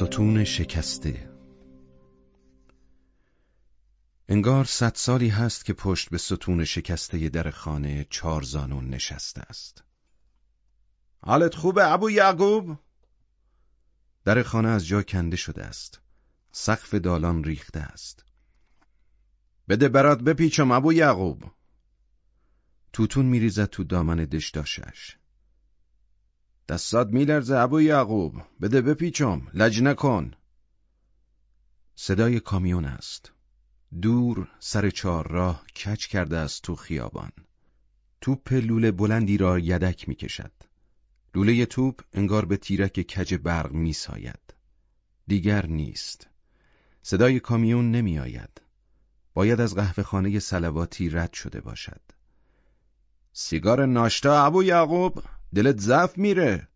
ستون شکسته. انگار صد سالی هست که پشت به ستون شکسته در خانه چار زانون نشسته است. حالت خوبه ابو یعقوب؟ در خانه از جا کنده شده است. سقف دالان ریخته است. بده برات بپیچم ابو یعقوب. توتون میریزد تو دامن دشداشش دستات میلرزه ابو یعقوب. بده بپیچم. لج نکن صدای کامیون است. دور سر چهار راه کچ کرده است تو خیابان. توپ لوله بلندی را یدک می‌کشد. لوله توپ انگار به تیرک کج برق میساید. دیگر نیست. صدای کامیون نمیآید. باید از قهوه خانه سلواتی رد شده باشد. سیگار ناشتا ابو یعقوب. دلت ضعف میره.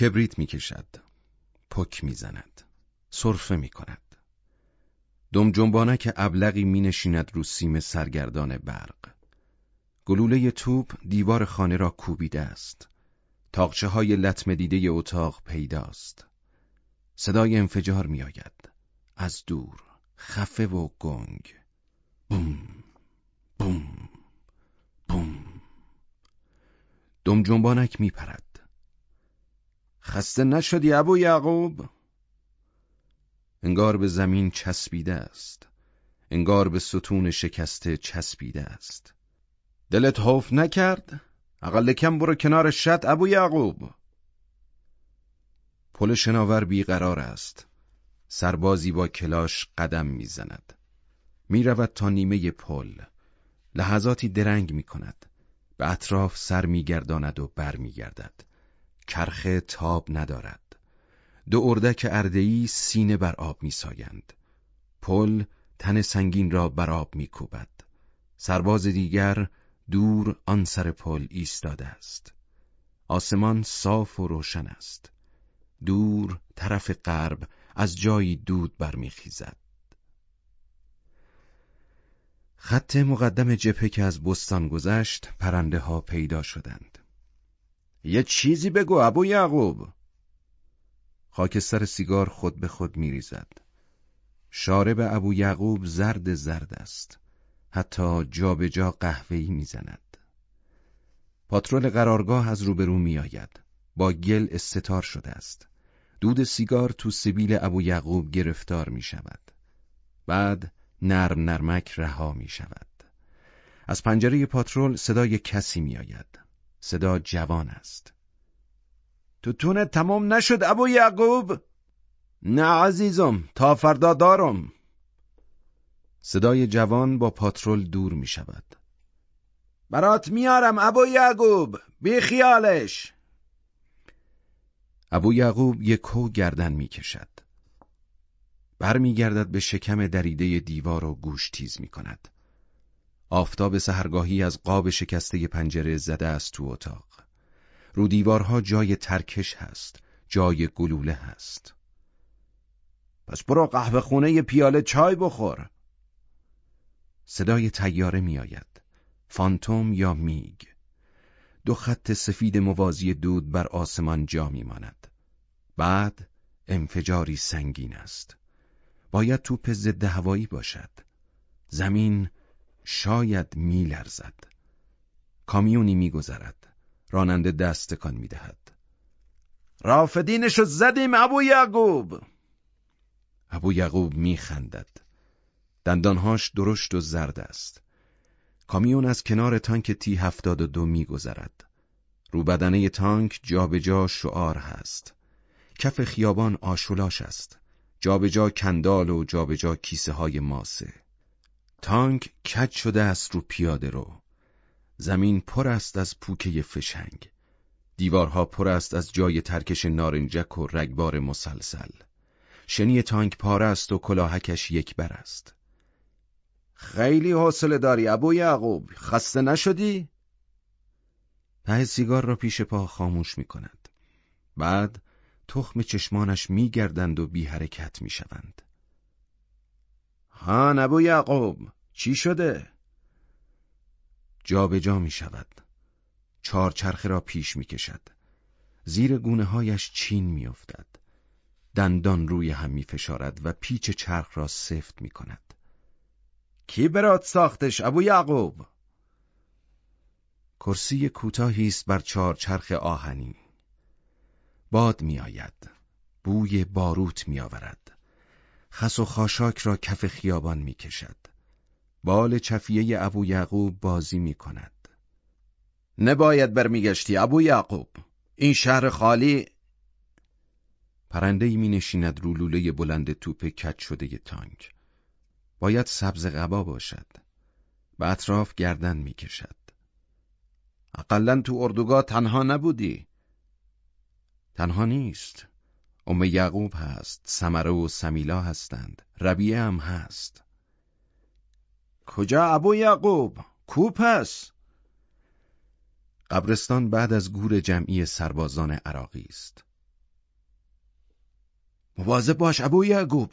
کبریت می‌کشد. پک می‌زند. سرفه می‌کند. دم جنبانک ابلغی می نشیند رو سیم سرگردان برق. گلوله توپ دیوار خانه را کوبیده است. تاقچه های لطمه دیده اتاق پیداست. صدای انفجار می آید از دور خفه و گنگ. بوم. دم جنبانک می پرد خسته نشدی ابو یعقوب؟ انگار به زمین چسبیده است. انگار به ستون شکسته چسبیده است. دلت خوف نکرد؟ اقل کم برو کنار شط ابو یعقوب. پل شناور بیقرار است. سربازی با کلاش قدم می‌زند. می‌رود تا نیمه پل. لحظاتی درنگ می کند به اطراف سر میگرداند و برمیگردد. کرخه تاب ندارد. دو اردک اردهی سینه بر آب میسایند. پل تن سنگین را بر آب میکوبد. سرباز دیگر دور آن سر پل ایستاده است. آسمان صاف و روشن است. دور طرف غرب از جایی دود برمیخیزد. خط مقدم جپه که از بستان گذشت پرنده ها پیدا شدند یه چیزی بگو ابو یعقوب خاکستر سیگار خود به خود میریزد. شارب ابو یعقوب زرد زرد است. حتی جابجا جا قهوه‌ای می‌زند. پاترول قرارگاه از روبرو میآید. با گل استتار شده است. دود سیگار تو سبیل ابو یعقوب گرفتار می شود. بعد نرم نرمک رها می شود. از پنجره پاترول صدای کسی می آید. صدا جوان است. توتون تمام نشد ابو یعقوب نه عزیزم تا فردا دارم صدای جوان با پاترول دور می شود برات میارم ابو یعقوب بی خیالش ابو یعقوب یک کو گردن می کشد برمیگردد به شکم دریده دیوار و گوش تیز می کند آفتاب سهرگاهی از قاب شکسته پنجره زده است تو اتاق. رو دیوارها جای ترکش هست جای گلوله هست. پس برو قهوه خونه پیاله چای بخور. صدای تیاره میآید. فانتوم یا میگ. دو خط سفید موازی دود بر آسمان جا میماند. بعد انفجاری سنگین است. باید توپ ضد هوایی باشد. زمین شاید میلرزد. کامیونی میگذرد. راننده دست تکان می‌دهد. رافدینشو زدیم ابو یعقوب. ابو یعقوب میخندد. دندانهاش درشت و زرد است. کامیون از کنار تانک تی هفتاد و دو میگذرد. رو بدنه تانک جابجا جا شعار هست. کف خیابان آشولاش است. جابجا جا کندال و جابجا جا کیسه های ماسه. تانک کج شده است رو پیاده رو. زمین پر است از پوکه فشنگ. دیوارها پر است از جای ترکش نارنجک و رگبار مسلسل. شنی تانک پاره است و کلاهکش یک بر است. خیلی حوصله داری ابو یعقوب. خسته نشدی؟ ته سیگار را پیش پا خاموش می کند بعد تخم چشمانش می گردند و بی حرکت می شوند هان ابو یعقوب چی شده؟ جابجا جا می شود چهار چرخه را پیش می کشد زیر گونه هایش چین می افتد. دندان روی هم می فشارد و پیچ چرخ را سفت می کند کی برات ساختش ابو یعقوب؟ کرسی کوتاهی است بر چهار چرخ آهنی باد می آید بوی باروت می آورد خس و خاشاک را کف خیابان می کشد بال چفیه ابو یعقوب بازی می کند نباید برمیگشتی ابو یعقوب. این شهر خالی. پرنده می نشیند رو لوله بلند توپ کج شده تانک. باید سبز قبا باشد. به اطراف گردن می کشد اقلا تو اردوگاه تنها نبودی. تنها نیست. ام یعقوب هست. سمره و سمیلا هستند. ربیه هم هست. کجا ابو یعقوب؟ کو پس؟ قبرستان بعد از گور جمعی سربازان عراقی است. مواظب باش ابو یعقوب.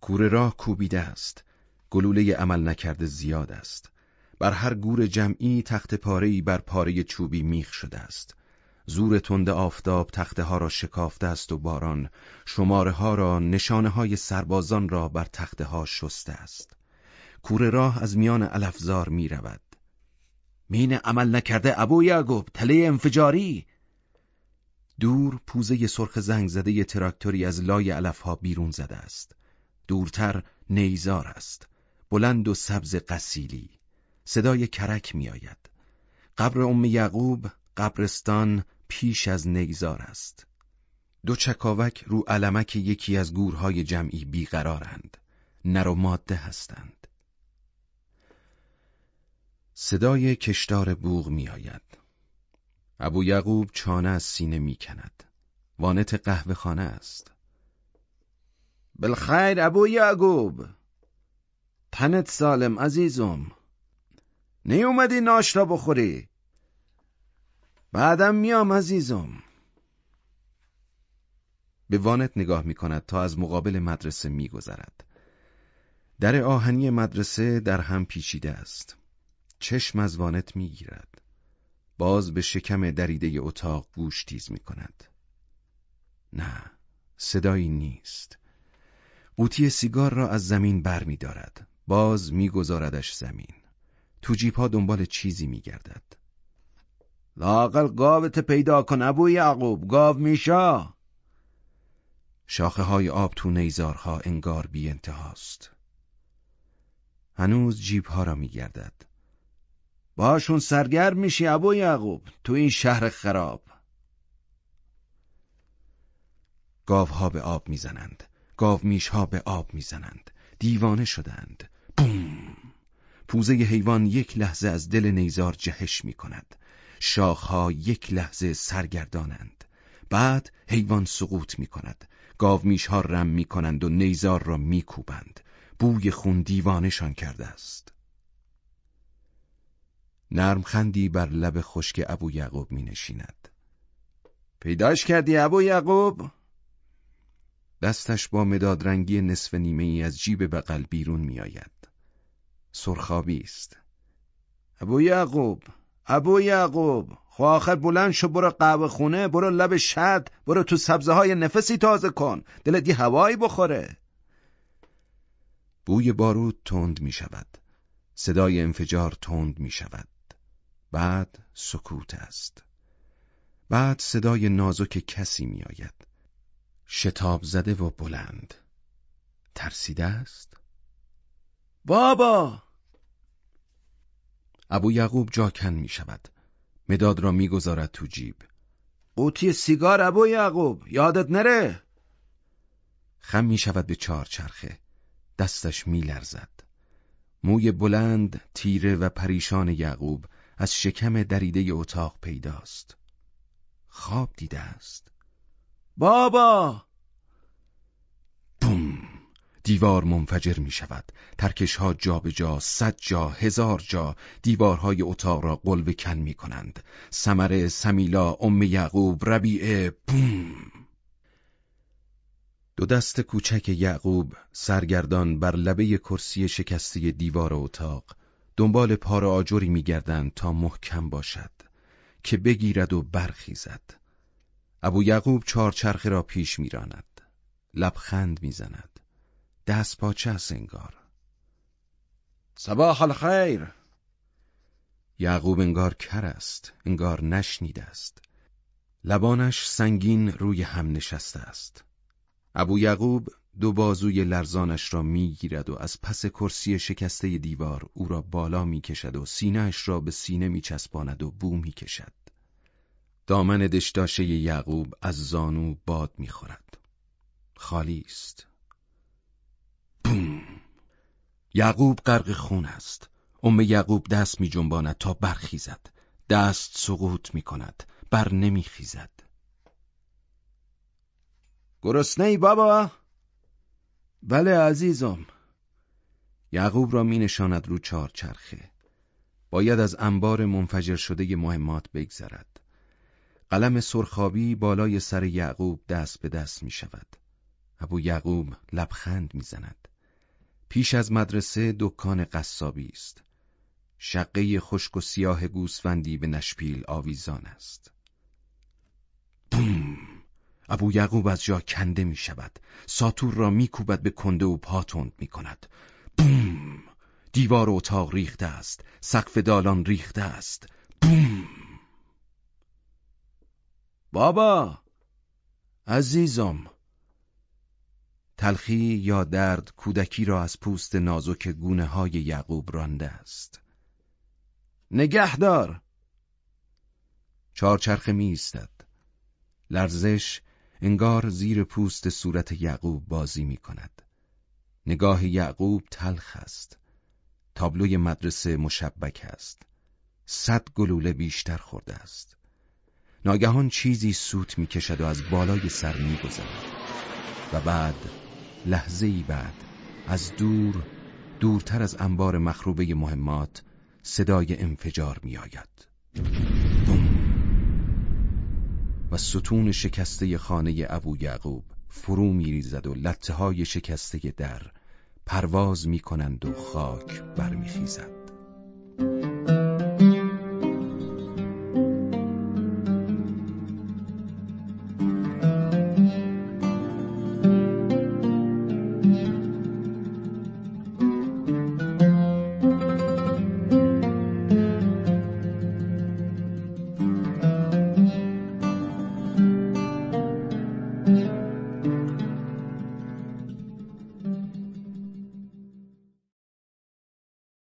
کوره راه کوبیده است. گلوله عمل نکرده زیاد است. بر هر گور جمعی تخت پاره‌ای بر پاره چوبی میخ شده است. زور تند آفتاب تخته ها را شکافته است و باران شماره ها را نشانه های سربازان را بر تخته ها شسته است. کوره راه از میان الفزار می رود مین عمل نکرده ابو یعقوب تله انفجاری. دور پوزه سرخ زنگ زده تراکتوری از لای علفها بیرون زده است. دورتر نیزار است. بلند و سبز قسیلی صدای کرک میآید. قبر ام یعقوب قبرستان پیش از نیزار است. دو چکاوک رو علمک یکی از گورهای جمعی بیقرارند. نر و ماده هستند. صدای کشتار بوغ میآید. ابو یعقوب چانه از سینه می‌کند. وانت قهوه خانه است. بالخیر ابو یعقوب. تنت سالم عزیزم. نیومدی ناشتا بخوری. بعدم میام عزیزم به وانت نگاه می کند تا از مقابل مدرسه میگذرد. در آهنی مدرسه در هم پیچیده است. چشم از وانت می‌گیرد. باز به شکم دریده اتاق گوش تیز می کند. نه، صدایی نیست. قوطی سیگار را از زمین بر می دارد. باز میگذاردش زمین. تو جیب دنبال چیزی میگردد. لاقل گاوت پیدا کن ابو یعقوب گاو میشا. شاخه های آب تو نیزارها انگار بی انتهاست. هنوز جیب ها را میگردد. باشون سرگرم میشی ابو یعقوب تو این شهر خراب. گاوها به آب می‌زنند گاو ها به آب می‌زنند. دیوانه شدند. بوم! پوزه حیوان یک لحظه از دل نیزار جهش می کند شاخها یک لحظه سرگردانند. بعد حیوان سقوط می کند گاومیش ها رم می کنند و نیزار را می کوبند بوی خون دیوانشان کرده است. نرم خندی بر لب خشک ابو یعقوب می نشیند پیداش کردی ابو یعقوب؟ دستش با مداد رنگی نصف نیمه ای از جیب بغل بیرون می آید سرخابی است. ابو یعقوب! ابو یعقوب خو آخر بلند شو برو قهوه خونه برو لب شد برو تو سبزه های نفسی تازه کن. دلت یه هوایی بخوره. بوی بارود تند می شود. صدای انفجار تند می شود. بعد سکوت است. بعد صدای نازک کسی می آید. شتاب زده و بلند. ترسیده است؟ بابا! ابو یعقوب جاکن می شود. مداد را می‌گذارد تو جیب. قوطی سیگار ابو یعقوب یادت نره؟ خم می شود به چهار چرخه. دستش می لرزد. موی بلند تیره و پریشان یعقوب از شکم دریده اتاق پیداست. خواب دیده است. بابا! دیوار منفجر می شود ترکش ها جا به جا صد جا هزار جا دیوارهای اتاق را قلب کن می کنند سمره سمیلا ام یعقوب ربیعه بوم دو دست کوچک یعقوب سرگردان بر لبه کرسی شکسته دیوار اتاق. دنبال پار آجری میگردند تا محکم باشد که بگیرد و برخیزد. ابو یعقوب چهارچرخه را پیش میراند. لبخند می‌زند. دست پاچه است انگار؟ صباح الخیر. یعقوب انگار کر است انگار نشنیده است. لبانش سنگین روی هم نشسته است. ابو یعقوب دو بازوی لرزانش را می‌گیرد و از پس کرسی شکسته دیوار او را بالا می‌کشد و سینهش را به سینه میچسباند و بو می‌کشد. دامن دشداشه یعقوب از زانو باد می‌خورد. خالی است بوم یعقوب غرق خون است. ام یعقوب دست می جنباند تا برخیزد. دست سقوط می کند بر نمی خیزد گرسنه ای بابا؟ بله عزیزم. یعقوب را می نشاند رو چرخه. باید از انبار منفجر شده مهمات بگذرد. قلم سرخابی بالای سر یعقوب دست به دست می شود ابو یعقوب لبخند می زند پیش از مدرسه دکان قصابی است. شقه خشک و سیاه گوسفندی به نشپیل آویزان است. بوم ابو یعقوب از جا کنده می شود. ساتور را می کوبد به کنده و پاتند می کند. بوم دیوار اتاق ریخته است. سقف دالان ریخته است. بوم بابا. عزیزم. تلخی یا درد کودکی را از پوست نازک گونه های یعقوب رانده است. نگهدار! چارچرخه می لرزش انگار زیر پوست صورت یعقوب بازی می کند. نگاه یعقوب تلخ است. تابلوی مدرسه مشبک است. صد گلوله بیشتر خورده است. ناگهان چیزی سوت می کشد و از بالای سر می و بعد لحظه ای بعد از دور دورتر از انبار مخروبه مهمات صدای انفجار می آید و ستون شکسته خانه ابو یعقوب فرو می ریزد و لطه های شکسته در پرواز می کنند و خاک برمیخیزد.